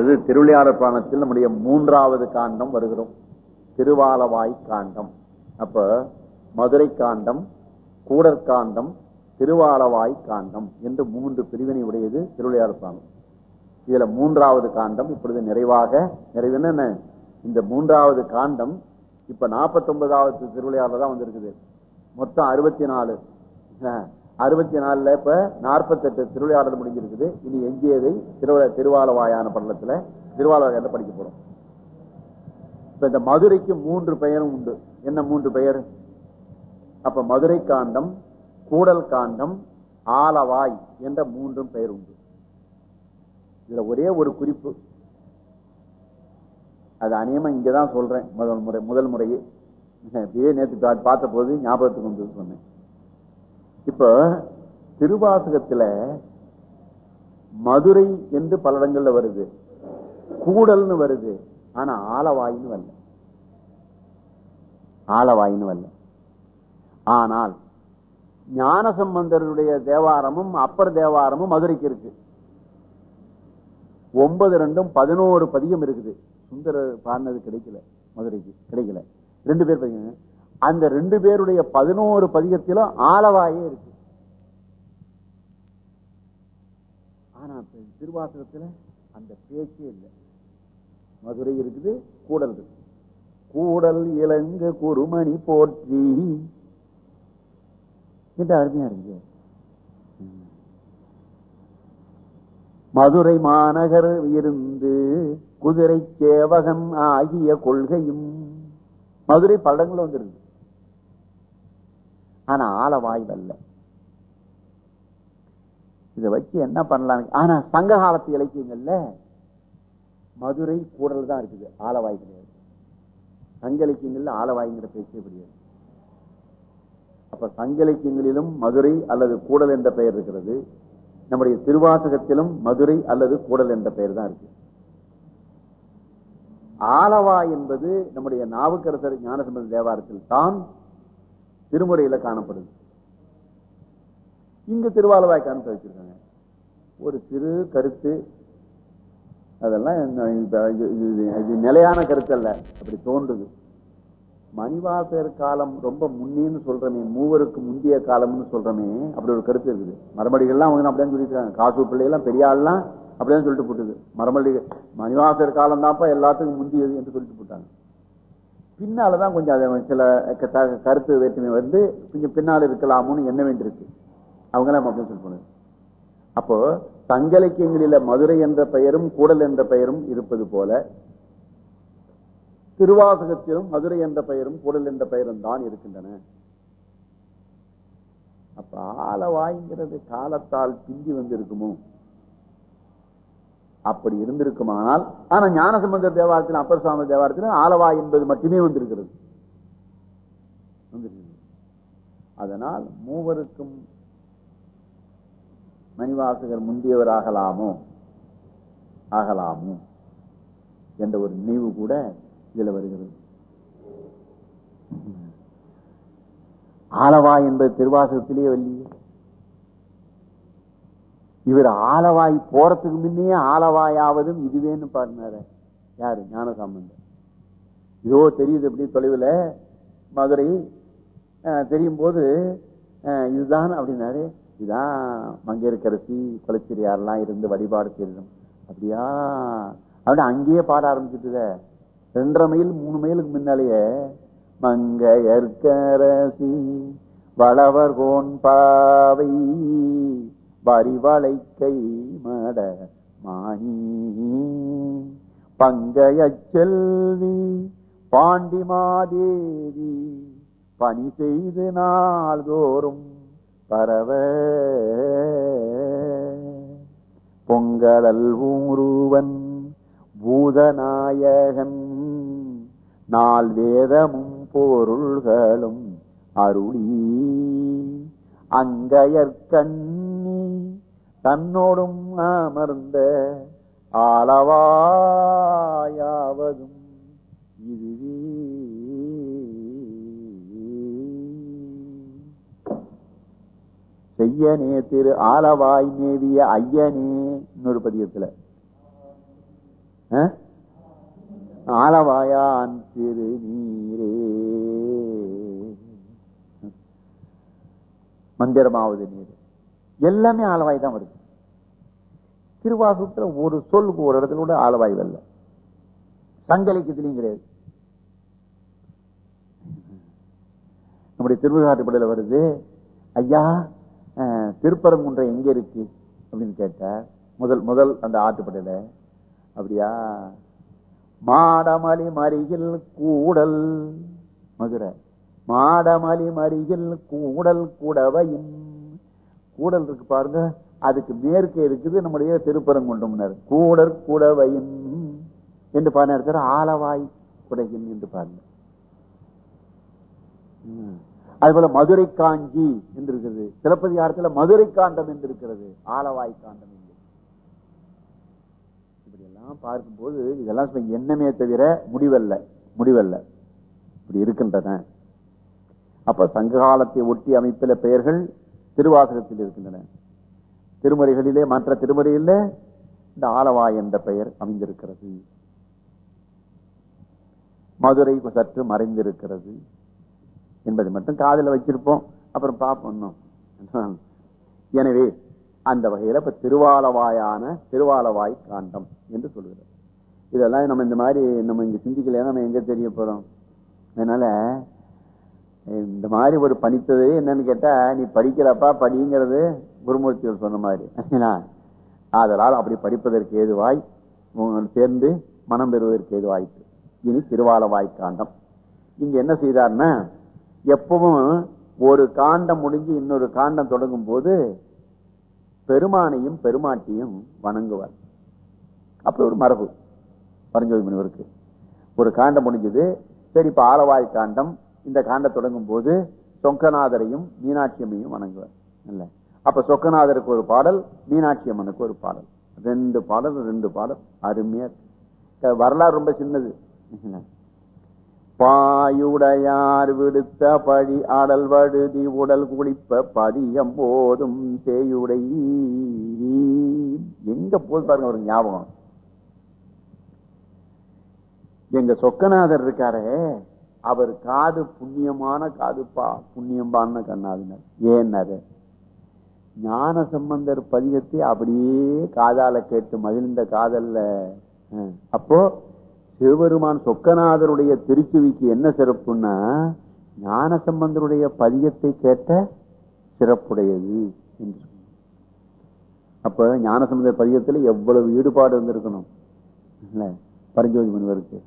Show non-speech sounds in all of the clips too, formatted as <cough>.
இது திருவிளையாடற் புராணத்தில் நம்முடைய மூன்றாவது காண்டம் வருகிறோம். திருவாலவாய் காண்டம். அப்ப மதுரை காண்டம் கூடற்காண்டம் திருவாலவாய் காண்டம் என்று மூன்று பிரிவினை உடையது திருவிளையாடற் புராணம். இதுல மூன்றாவது காண்டம் இப்பொழுது நிறைவாக நிறைவு இந்த மூன்றாவது காண்டம் இப்ப நாற்பத்தி ஒன்பதாவது திருவிளையாடல தான் வந்திருக்குது. மொத்தம் அறுபத்தி நாலு அறுபத்தி நாலுல இப்ப நாற்பத்தி எட்டு திருவிளையாடல் முடிஞ்சிருக்குது. இனி எஞ்சியதை திருவிழா திருவாலவாயான படலத்துல திருவாலவாயில படிக்க போறோம்? இப்ப இந்த மதுரைக்கு மூன்று பெயரும் உண்டு. என்ன மூன்று பெயர்? அப்ப மதுரை காண்டம் கூடல் காண்டம் ஆலவாய் என்ற மூன்றும் பெயர் உண்டு. இதுல ஒரே ஒரு குறிப்பு. அது அநியமா இங்கதான் சொல்றேன். முதல் முறை முதல் முறையே. <laughs> நேற்று பார்த்த போது ஞாபகத்துக்கு வந்து சொன்னேன். இப்ப திருவாசகத்துல மதுரை என்று பல இடங்கள்ல வருது. கூடல்னு வருது. ஆனா ஆலவாயின்னு வரல. ஆலவாயின்னு வரல. ஆனால் ஞானசம்பந்தருடைய தேவாரமும் அப்பர் தேவாரமும் மதுரைக்கு இருக்கு. ஒன்பது ரெண்டும் பதினோரு பதியம் இருக்குது. சுந்தர பாடினது கிடைக்கல. மதுரைக்கு கிடைக்கல. ரெண்டு பேர் பதியம் அந்த ரெண்டு பேருடைய பதினோரு பதிகத்திலும் ஆளவாயே இருக்கு. ஆனா திருவாசகத்துல அந்த பேச்சே இல்லை. மதுரை இருக்குது கூடல் இருக்கு. கூடல் இளங்கு குருமணி போற்றி. என்று அருமையா இருக்கு. மதுரை மாநகர் இருந்து குதிரை சேவகன் ஆகிய கொள்கையும் மதுரை படங்களும் வந்துருக்கு ஆனா ஆலவாய் அல்ல இதை வச்சு என்ன பண்ணலாம் ஆனா சங்க காலத்து இலக்கியங்கள்ல மதுரை கூடல் தான் இருக்குது. ஆலவாய் கிடையாது. சங்க இலக்கியங்கள்ல ஆலவாய்ங்கிற பேச்சே கிடையாது. அப்ப சங்க இலக்கியங்களிலும் மதுரை அல்லது கூடல் என்ற பெயர் இருக்கிறது. நம்முடைய திருவாசகத்திலும் மதுரை அல்லது கூடல் என்ற பெயர் தான் இருக்கு. ஆலவாய் என்பது நம்முடைய நாவுக்கரசர் ஞானசம்பந்த தேவாரத்தில் தான் திருமுறையில காணப்படுது. இங்கு திருவாலவாய் காண வச்சிருக்காங்க. ஒரு சிறு கருத்து. அதெல்லாம் நிலையான கருத்து அல்ல அப்படி தோன்றுது. மணிவாசர் காலம் ரொம்ப முன்னின்னு சொல்றமே மூவருக்கு முந்தைய காலம்னு சொல்றமே அப்படி ஒரு கருத்து இருக்குது. மரமடிகள்லாம் அவங்க அப்படியே சொல்லிட்டு காசு பிள்ளைகள்லாம் பெரிய ஆள்லாம் அப்படியே சொல்லிட்டு போட்டுது. மரமடி மணிவாசர் காலம் தான்ப்பா எல்லாத்துக்கும் முந்தியது என்று சொல்லிட்டு போட்டாங்க. பின்னாலதான் கொஞ்சம் சில கருத்து வேற்றுமை வந்து கொஞ்சம் பின்னால் இருக்கலாமோன்னு எண்ண வேண்டியிருக்கு அவங்களாம் அப்படின்னு சொல்லி போனது அப்போ சங்கலக்கியங்களில மதுரை என்ற பெயரும் கூடல் என்ற பெயரும் இருப்பது போல திருவாசகத்திலும் மதுரை என்ற பெயரும் கூடல் என்ற பெயரும் தான் இருக்கின்றன. அப்ப ஆலவாய்ங்கிறது காலத்தால் பிந்தி வந்து இருக்குமோ அப்படி இருந்திருக்குமானால் ஆனா ஞானசம்பந்தர் தேவாரத்தில் அப்பர் சுவாமி தேவாரத்தில் ஆலவா என்பது மட்டுமே வந்திருக்கிறது. அதனால் மூவருக்கும் மணிவாசகர் முந்தியவர் ஆகலாமோ? ஆகலாமோ? என்ற ஒரு நினைவு கூட இதுல வருகிறது. ஆலவா என்பது திருவாசகத்திலேயே வல்லியே. இவர் ஆலவாய் போறதுக்கு முன்னே ஆலவாயாவதும் இதுவேன்னு பாருனாரு. யாரு? ஞானசாமந்தர். இதோ தெரியுது எப்படி தொலைவில்? மதுரை தெரியும் போது இதுதான் அப்படின்னாரு. இதுதான் மங்கையரசி கொலைச்சிரியாரெல்லாம் இருந்து வழிபாடு செய்யணும் அப்படியா? அப்படின்னு அங்கேயே பாட ஆரம்பிச்சுட்டு ரெண்டரை மைல் மூணு மைலுக்கு முன்னாலேயே மங்கையர்கரசி வளவர் கோன் பாவை வரிவளை கை மட மாணி பங்கைய செல்வி பாண்டிமாதேவி பணி செய்து நாள்தோறும் பரவ. பொங்கலல் ஊருவன் பூதநாயகன் நாள் வேதமும் பொருள்களும் அருளி. அங்கையற்கண் தன்னோடும் அமர்ந்த ஆளவாயாவதும் இதுவே. செய்யனே திரு ஆலவாய் மேவிய ஐயனே இன்னொரு பதியத்துல ஆலவாயான் திரு நீரே. மந்திரமாவது நீர். எல்லாமே ஆலவாய் தான் வருது. திருவாசகத்துல ஒரு சொல்லுக்கு ஒரு இடத்துல கூட ஆலவாய் வரல. சங்கலிக்கத்திலையும் கிடையாது. நம்முடைய திருவிழாட்டுப்படையில வருது ஐயா திருப்பரங்குன்றம் எங்க இருக்கு? அப்படின்னு கேட்டார். முதல் முதல் அந்த ஆட்டுப்படையில அப்படியா மாடமலி மறியில் கூடல். மதுரை மாடமலி மறியில் கூடல் கூடவையின் கூடல் இருக்கு பாருங்க அதுக்கு மேற்கே இருக்குது நம்முடைய திருப்பரங்குன்றம்னர். கூடற் கூடவையும் என்று பாருங்க ஆலவாய் குடையின் என்று பாருங்க. அதுபோல மதுரை காஞ்சி என்று இருக்கிறது சிலப்பதிகாரத்துல மதுரை காண்டம் என்று இருக்கிறது ஆலவாய் காண்டம் என்று இப்படி எல்லாம் பார்க்கும்போது இதெல்லாம் என்னமே எண்ணமே தவிர முடிவல்ல முடிவல்ல. இப்படி இருக்கின்றன. அப்ப சங்க காலத்தை ஒட்டி அமைப்பில பெயர்கள் திருவாசகத்தில் இருக்கின்றன. திருமுறைகளிலே மற்ற திருமுறையிலே இந்த ஆலவாய் என்ற பெயர் அமைந்திருக்கிறது. மதுரை சற்று மறைந்திருக்கிறது. என்பதை மட்டும் காதுல வச்சிருப்போம். அப்புறம் பார்ப்போம் எனவே அந்த வகையில இப்ப திருவாலவாயான திருவாலவாய் காண்டம் என்று சொல்கிறார் இதெல்லாம் நம்ம இந்த மாதிரி நம்ம இங்க சிந்திக்கலாம் நம்ம எங்க தெரிய போறோம்? அதனால இந்த மாதிரி ஒரு பணித்தது என்னன்னு கேட்டா நீ படிக்கிறப்பா படிங்கிறது குருமூர்த்திகள் சொன்ன மாதிரி. அதனால் ஆதலால் அப்படி படிப்பதற்கு ஏதுவாய் சேர்ந்து மனம் பெறுவதற்கு ஏதுவாயிற்று. இனி திருவாலவாய் காண்டம் இங்க என்ன செய்தார்னா எப்பவும் ஒரு காண்டம் முடிஞ்சு இன்னொரு காண்டம் தொடங்கும் போது பெருமானையும் பெருமாட்டியும் வணங்குவார். அப்படி ஒரு மரபு. பரஞ்சோதி முனிவருக்கு. ஒரு காண்டம் முடிஞ்சது. சரி இப்ப ஆலவாய் காண்டம் இந்த காண்ட தொடங்கும் போது சொக்கநாதரையும் மீனாட்சி அம்மையும் வணங்குவார். இல்ல. அப்ப சொக்கநாதருக்கு ஒரு பாடல் மீனாட்சி அம்மனுக்கு ஒரு பாடல். ரெண்டு பாடல் ரெண்டு பாடல். அருமையா இருக்கு. வரலாறு ரொம்ப சின்னது. பாயுடையார் விடுத்த பழி ஆடல் வடுதி உடல் குளிப்ப பதியம் போதும் சேயுடை. எங்க போது பாருங்க ஒரு ஞாபகம். எங்க சொக்கநாதர் இருக்காரே அவர் காது புண்ணியமான காதுப்பா புண்ணியம்பான்னு கண்ணாதினர் ஏன்னாரு ஞான சம்பந்தர் பதிகத்தை அப்படியே காதால கேட்டு மகிழ்ந்த காதல்ல. அப்போ சிவபெருமான் சொக்கநாதருடைய திருச்சுவிக்கு என்ன சிறப்புன்னா ஞான சம்பந்தருடைய பதிகத்தை கேட்ட சிறப்புடையது என்று சொன்னார். அப்ப ஞானசம்பந்தர் பதிகத்துல எவ்வளவு ஈடுபாடு இருந்திருக்கணும்? பரஞ்சோதி முனிவருக்கு.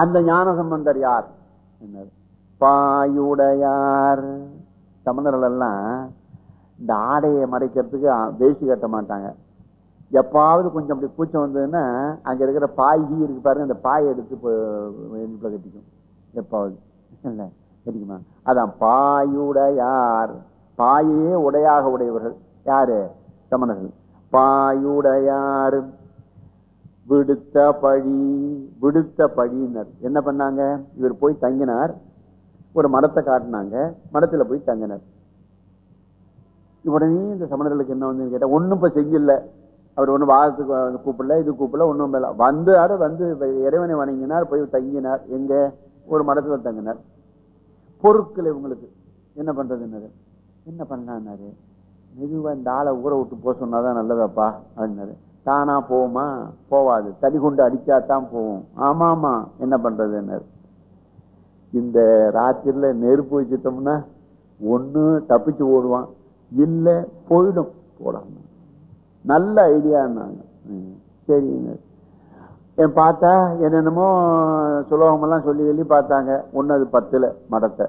அந்த ஞான சம்பந்தர் யார்? என்ன? பாயுடையார். சம்பந்தர்கள் எல்லாம் இந்த ஆடையை மறைக்கிறதுக்கு வேஷ்டி கட்ட மாட்டாங்க. எப்பாவது கொஞ்சம் அப்படி கூச்சம் வந்ததுன்னா அங்க இருக்கிற பாய் கீ இருக்கு பாருங்க அந்த பாயை எடுத்து இடுப்புல கட்டிக்கும். எப்பாவது. இல்லை கட்டிக்குமா அதான் பாயுடையார். பாயே உடையாக உடையவர்கள். யாரு? சமணர்கள் பாயுடையார். விடுத்த பழி விடுத்த பழியினர். என்ன பண்ணாங்க? இவர் போய் தங்கினார். ஒரு மரத்தை காட்டினாங்க. மரத்துல போய் தங்கினார். உடனே இந்த சமணர்களுக்கு என்ன வந்து கேட்டா ஒண்ணும் இப்ப செய்யல. அவர் ஒண்ணும் வாரத்துக்கு கூப்பிடல இது கூப்பிடல ஒண்ணும் இல்ல வந்தாரு வந்து இறைவனை வணங்கினார் போய் தங்கினார். எங்க? ஒரு மரத்துல தங்கினார். பொருட்கள் இவங்களுக்கு. என்ன பண்றதுன்னாரு? என்ன பண்ணாரு மெதுவா இந்த ஆளை ஊற விட்டு போக சொன்னாதான் நல்லதாப்பா அப்படின்னாரு. தானா போகுமா? போவாது. தடி கொண்டு அடிச்சாதான் போகும். ஆமா ஆமா என்ன பண்றதுன்னு. இந்த ராத்திரில நெருப்பு வச்சுட்டோம்னா ஒண்ணு தப்பிச்சு ஓடுவான். இல்ல போயிடும். போடாம. நல்ல ஐடியான்னாங்க. ம், சரிங்க. என் பார்த்தா என்னென்னமோ சுலோகமெல்லாம் சொல்லி சொல்லி பார்த்தாங்க. ஒண்ணு அது பத்துல மடத்தை.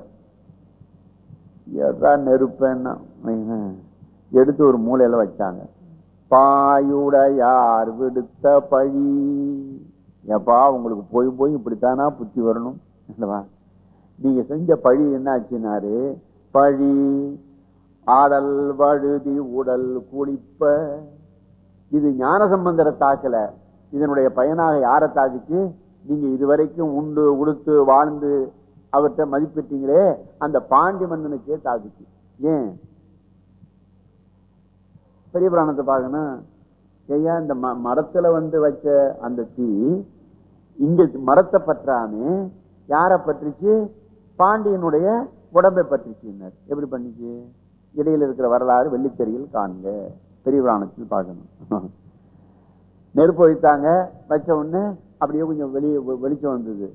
எதா நெருப்பேன்னா எடுத்து ஒரு மூலையில வச்சாங்க. பாயுடையார் விடுத்த பழி. ஏப்பா உங்களுக்கு போய் போய் இப்படித்தானா புத்தி வரணும்? இல்லவா? நீங்க செஞ்ச பழி என்னாச்சுனாரு? பழி. ஆடல் வழுதி உடல் குளிப்ப. இது ஞான சம்பந்தர தாக்கல. இதனுடைய பயனாக யாரை தாக்குச்சு? நீங்க இதுவரைக்கும் உண்டு உடுத்து வாழ்ந்து அவர்கிட்ட மதிப்பிட்டீங்களே அந்த பாண்டி மன்னனுக்கே தாக்குச்சு. ஏன்? பெரிய புராணத்தை பார்க்கணும். ஐயா இந்த ம- மரத்துல வந்து வச்ச அந்த தீ இங்க மரத்தை பற்றாமே யார பற்றிச்சு? பாண்டியனுடைய உடம்பை பற்றிச்சுனர் எப்படி பண்ணிச்சு? இடையில இருக்கிற வரலாறு வெள்ளித்தறியில் காணுங்க பெரிய புராணத்தில் பார்க்கணும். நெருப்பு வைத்தாங்க வச்ச உடனே அப்படியே கொஞ்சம் வெளியே வெளிச்சம் வந்தது.